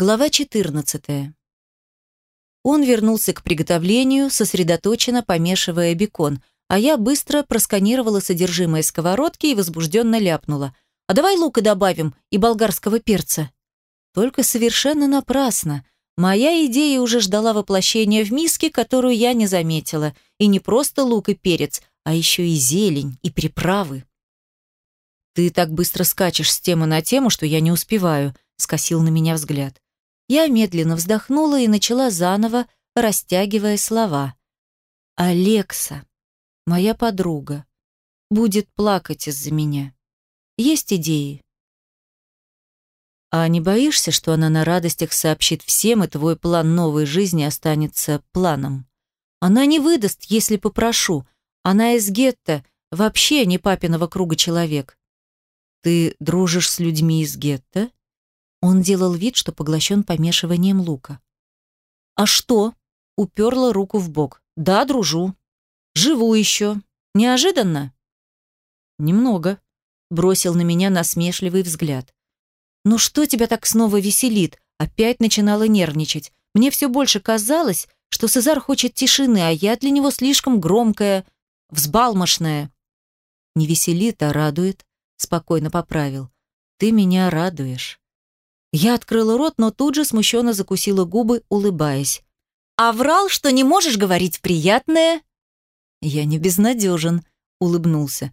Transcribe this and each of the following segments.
Глава 14. Он вернулся к приготовлению, сосредоточенно помешивая бекон, а я быстро просканировала содержимое сковородки и возбужденно ляпнула. «А давай лука добавим и болгарского перца». Только совершенно напрасно. Моя идея уже ждала воплощения в миске, которую я не заметила. И не просто лук и перец, а еще и зелень, и приправы. «Ты так быстро скачешь с темы на тему, что я не успеваю», — скосил на меня взгляд. Я медленно вздохнула и начала заново, растягивая слова. «Алекса, моя подруга, будет плакать из-за меня. Есть идеи?» «А не боишься, что она на радостях сообщит всем, и твой план новой жизни останется планом? Она не выдаст, если попрошу. Она из гетто, вообще не папиного круга человек. Ты дружишь с людьми из гетто?» Он делал вид, что поглощен помешиванием лука. «А что?» — уперла руку в бок. «Да, дружу. Живу еще. Неожиданно?» «Немного», — бросил на меня насмешливый взгляд. «Ну что тебя так снова веселит?» Опять начинала нервничать. Мне все больше казалось, что Сезар хочет тишины, а я для него слишком громкая, взбалмошная. «Не веселит, а радует», — спокойно поправил. «Ты меня радуешь». Я открыла рот, но тут же смущенно закусила губы, улыбаясь. «А врал, что не можешь говорить приятное?» «Я не безнадежен», — улыбнулся.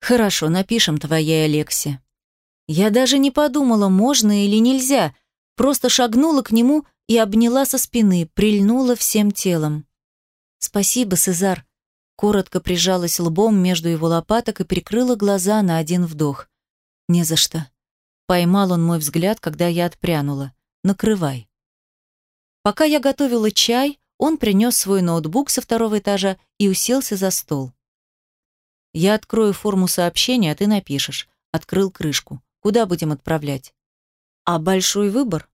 «Хорошо, напишем твоей Алексе». Я даже не подумала, можно или нельзя, просто шагнула к нему и обняла со спины, прильнула всем телом. «Спасибо, Сезар», коротко прижалась лбом между его лопаток и прикрыла глаза на один вдох. «Не за что. Поймал он мой взгляд, когда я отпрянула. «Накрывай». Пока я готовила чай, он принес свой ноутбук со второго этажа и уселся за стол. «Я открою форму сообщения, а ты напишешь». Открыл крышку. «Куда будем отправлять?» «А большой выбор?»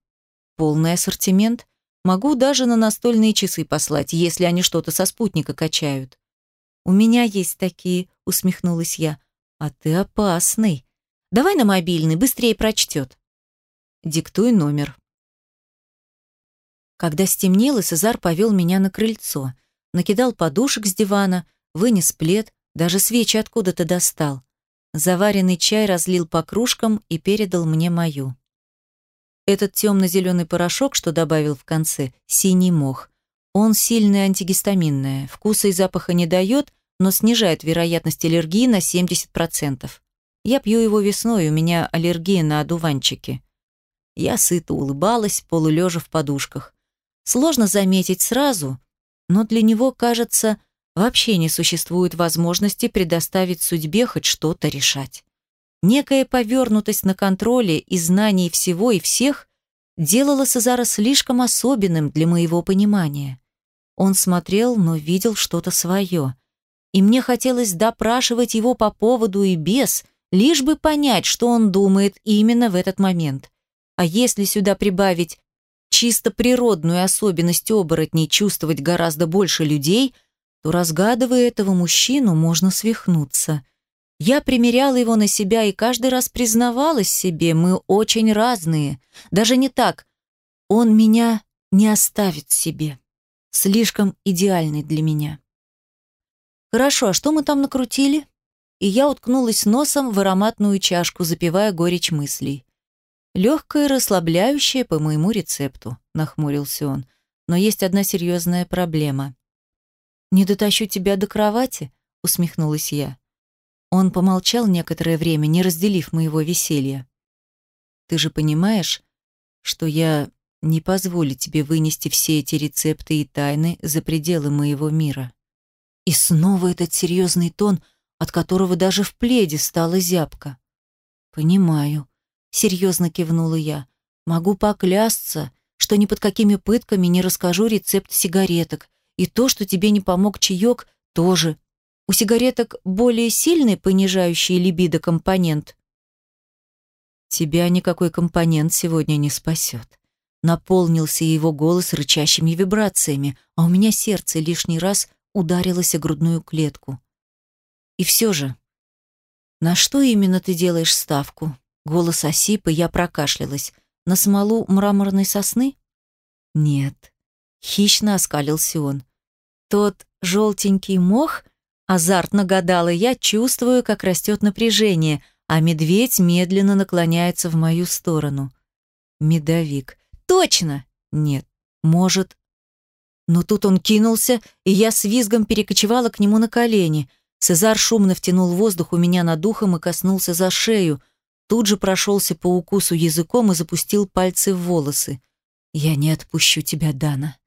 «Полный ассортимент. Могу даже на настольные часы послать, если они что-то со спутника качают». «У меня есть такие», — усмехнулась я. «А ты опасный», Давай на мобильный, быстрее прочтет. Диктуй номер. Когда стемнело, Сезар повел меня на крыльцо, накидал подушек с дивана, вынес плед, даже свечи откуда-то достал. Заваренный чай разлил по кружкам и передал мне мою. Этот темно-зеленый порошок, что добавил в конце, синий мох. Он сильное антигистаминное, вкуса и запаха не дает, но снижает вероятность аллергии на 70%. Я пью его весной, у меня аллергия на одуванчики. Я сыто улыбалась, полулежа в подушках. Сложно заметить сразу, но для него, кажется, вообще не существует возможности предоставить судьбе хоть что-то решать. Некая повернутость на контроле и знании всего и всех делала Сезара слишком особенным для моего понимания. Он смотрел, но видел что-то свое. И мне хотелось допрашивать его по поводу и без – лишь бы понять, что он думает именно в этот момент. А если сюда прибавить чисто природную особенность оборотней чувствовать гораздо больше людей, то, разгадывая этого мужчину, можно свихнуться. Я примеряла его на себя и каждый раз признавалась себе, мы очень разные. Даже не так. Он меня не оставит себе. Слишком идеальный для меня. Хорошо, а что мы там накрутили? И я уткнулась носом в ароматную чашку, запивая горечь мыслей. «Легкое, расслабляющее по моему рецепту», — нахмурился он. «Но есть одна серьезная проблема». «Не дотащу тебя до кровати?» — усмехнулась я. Он помолчал некоторое время, не разделив моего веселья. «Ты же понимаешь, что я не позволю тебе вынести все эти рецепты и тайны за пределы моего мира». И снова этот серьезный тон — от которого даже в пледе стала зябко. «Понимаю», — серьезно кивнула я. «Могу поклясться, что ни под какими пытками не расскажу рецепт сигареток, и то, что тебе не помог чаек, тоже. У сигареток более сильный понижающий либидо компонент». «Тебя никакой компонент сегодня не спасет», наполнился его голос рычащими вибрациями, а у меня сердце лишний раз ударилось о грудную клетку. И все же, на что именно ты делаешь ставку? Голос осип, и я прокашлялась. на смолу мраморной сосны? Нет. Хищно оскалился он. Тот желтенький мох, азартно гадала я, чувствую, как растет напряжение, а медведь медленно наклоняется в мою сторону. Медовик. Точно! Нет, может. Но тут он кинулся, и я с визгом перекочевала к нему на колени. Цезар шумно втянул воздух у меня над ухом и коснулся за шею. Тут же прошелся по укусу языком и запустил пальцы в волосы. «Я не отпущу тебя, Дана».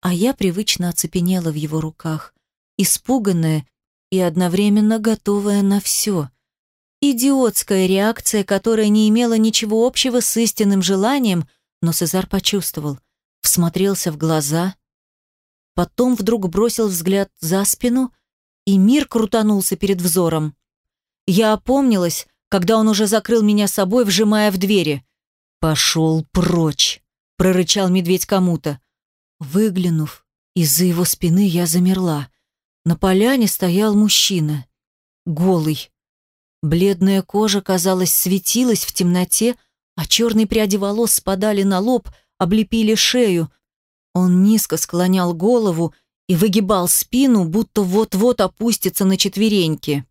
А я привычно оцепенела в его руках, испуганная и одновременно готовая на все. Идиотская реакция, которая не имела ничего общего с истинным желанием, но Цезар почувствовал, всмотрелся в глаза, потом вдруг бросил взгляд за спину, и мир крутанулся перед взором. Я опомнилась, когда он уже закрыл меня собой, вжимая в двери. «Пошел прочь!» — прорычал медведь кому-то. Выглянув, из-за его спины я замерла. На поляне стоял мужчина. Голый. Бледная кожа, казалось, светилась в темноте, а черные пряди волос спадали на лоб, облепили шею. Он низко склонял голову и выгибал спину, будто вот-вот опустится на четвереньки.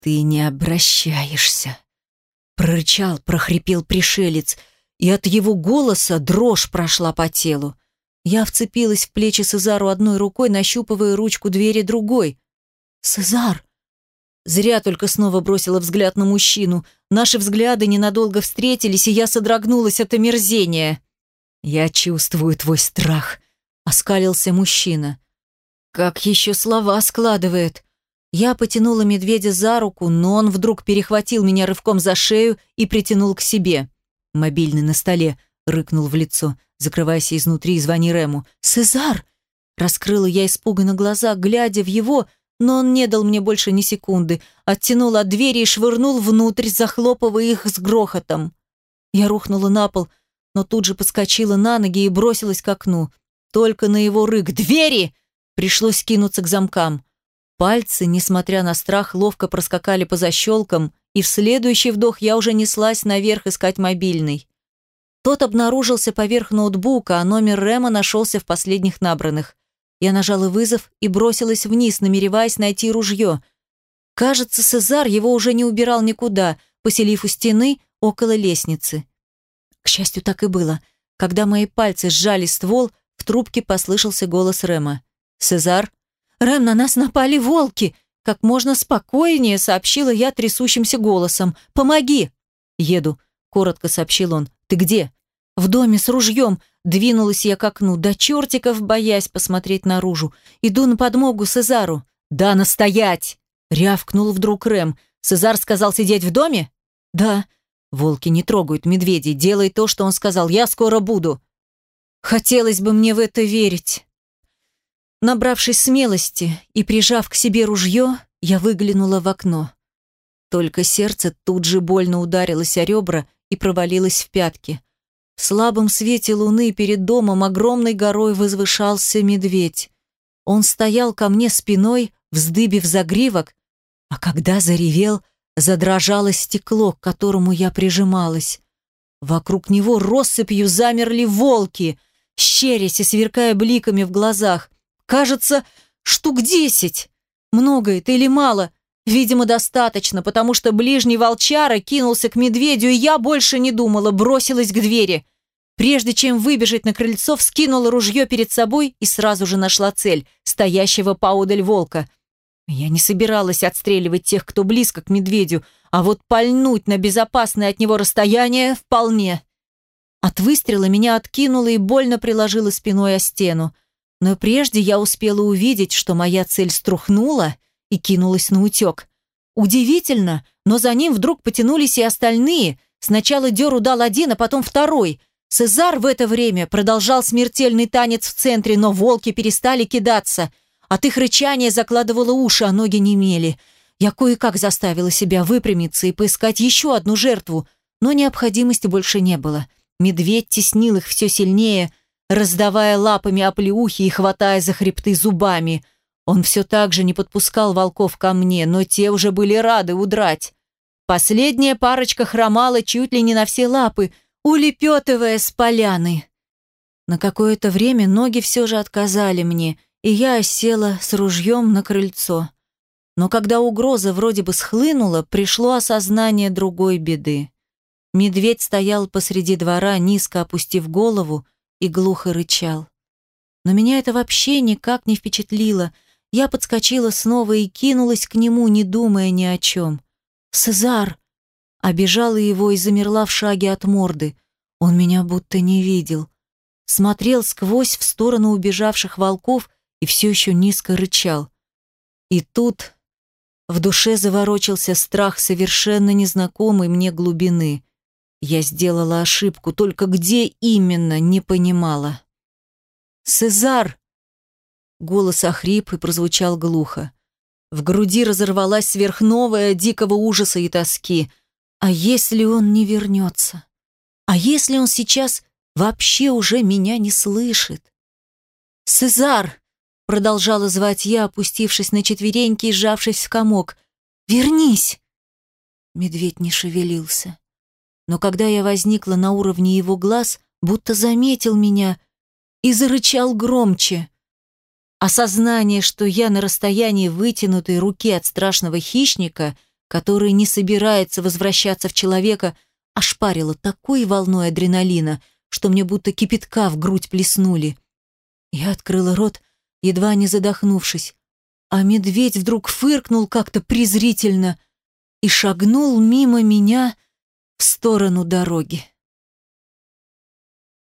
«Ты не обращаешься», — прорычал, прохрипел пришелец, и от его голоса дрожь прошла по телу. Я вцепилась в плечи Сезару одной рукой, нащупывая ручку двери другой. «Сезар!» Зря только снова бросила взгляд на мужчину. Наши взгляды ненадолго встретились, и я содрогнулась от омерзения. «Я чувствую твой страх», — оскалился мужчина. «Как еще слова складывает?» Я потянула медведя за руку, но он вдруг перехватил меня рывком за шею и притянул к себе. Мобильный на столе, рыкнул в лицо. Закрывайся изнутри и звони Рему. «Сезар!» Раскрыла я испуганно глаза, глядя в его, но он не дал мне больше ни секунды. Оттянул от двери и швырнул внутрь, захлопывая их с грохотом. Я рухнула на пол, но тут же подскочила на ноги и бросилась к окну. Только на его рык «Двери!» пришлось кинуться к замкам. Пальцы, несмотря на страх, ловко проскакали по защелкам, и в следующий вдох я уже неслась наверх искать мобильный. Тот обнаружился поверх ноутбука, а номер Рэма нашелся в последних набранных. Я нажала вызов и бросилась вниз, намереваясь найти ружье. Кажется, Сезар его уже не убирал никуда, поселив у стены около лестницы. К счастью, так и было. Когда мои пальцы сжали ствол, в трубке послышался голос Рэма. «Сезар?» «Рэм, на нас напали волки!» Как можно спокойнее сообщила я трясущимся голосом. «Помоги!» «Еду», — коротко сообщил он. «Ты где?» «В доме с ружьем», — двинулась я к окну, до чертиков боясь посмотреть наружу. «Иду на подмогу Сезару». «Да, настоять!» — рявкнул вдруг Рэм. «Сезар сказал сидеть в доме?» «Да». «Волки не трогают медведей. Делай то, что он сказал. Я скоро буду». «Хотелось бы мне в это верить». Набравшись смелости и прижав к себе ружье, я выглянула в окно. Только сердце тут же больно ударилось о ребра и провалилось в пятки. В слабом свете луны перед домом огромной горой возвышался медведь. Он стоял ко мне спиной, вздыбив загривок, а когда заревел, задрожало стекло, к которому я прижималась. Вокруг него россыпью замерли волки, щерясь и сверкая бликами в глазах. Кажется, штук десять. Много это или мало? Видимо, достаточно, потому что ближний волчара кинулся к медведю, и я больше не думала, бросилась к двери. Прежде чем выбежать на крыльцо, вскинула ружье перед собой и сразу же нашла цель – стоящего поодаль волка. Я не собиралась отстреливать тех, кто близко к медведю, а вот пальнуть на безопасное от него расстояние – вполне. От выстрела меня откинуло и больно приложило спиной о стену. Но прежде я успела увидеть, что моя цель струхнула – и кинулась на утек. Удивительно, но за ним вдруг потянулись и остальные. Сначала дёру дал один, а потом второй. Цезар в это время продолжал смертельный танец в центре, но волки перестали кидаться. От их рычания закладывало уши, а ноги немели. Я кое-как заставила себя выпрямиться и поискать еще одну жертву, но необходимости больше не было. Медведь теснил их все сильнее, раздавая лапами оплеухи и хватая за хребты зубами. Он все так же не подпускал волков ко мне, но те уже были рады удрать. Последняя парочка хромала чуть ли не на все лапы, улепетывая с поляны. На какое-то время ноги все же отказали мне, и я осела с ружьем на крыльцо. Но когда угроза вроде бы схлынула, пришло осознание другой беды. Медведь стоял посреди двора, низко опустив голову, и глухо рычал. Но меня это вообще никак не впечатлило. Я подскочила снова и кинулась к нему, не думая ни о чем. «Сезар!» Обежала его и замерла в шаге от морды. Он меня будто не видел. Смотрел сквозь в сторону убежавших волков и все еще низко рычал. И тут в душе заворочился страх совершенно незнакомой мне глубины. Я сделала ошибку, только где именно, не понимала. «Сезар!» Голос охрип и прозвучал глухо. В груди разорвалась сверхновая дикого ужаса и тоски. А если он не вернется? А если он сейчас вообще уже меня не слышит? «Сезар!» — продолжала звать я, опустившись на четвереньки и сжавшись в комок. «Вернись!» Медведь не шевелился. Но когда я возникла на уровне его глаз, будто заметил меня и зарычал громче. Осознание, что я на расстоянии вытянутой руки от страшного хищника, который не собирается возвращаться в человека, ошпарило такой волной адреналина, что мне будто кипятка в грудь плеснули. Я открыла рот, едва не задохнувшись, а медведь вдруг фыркнул как-то презрительно и шагнул мимо меня в сторону дороги.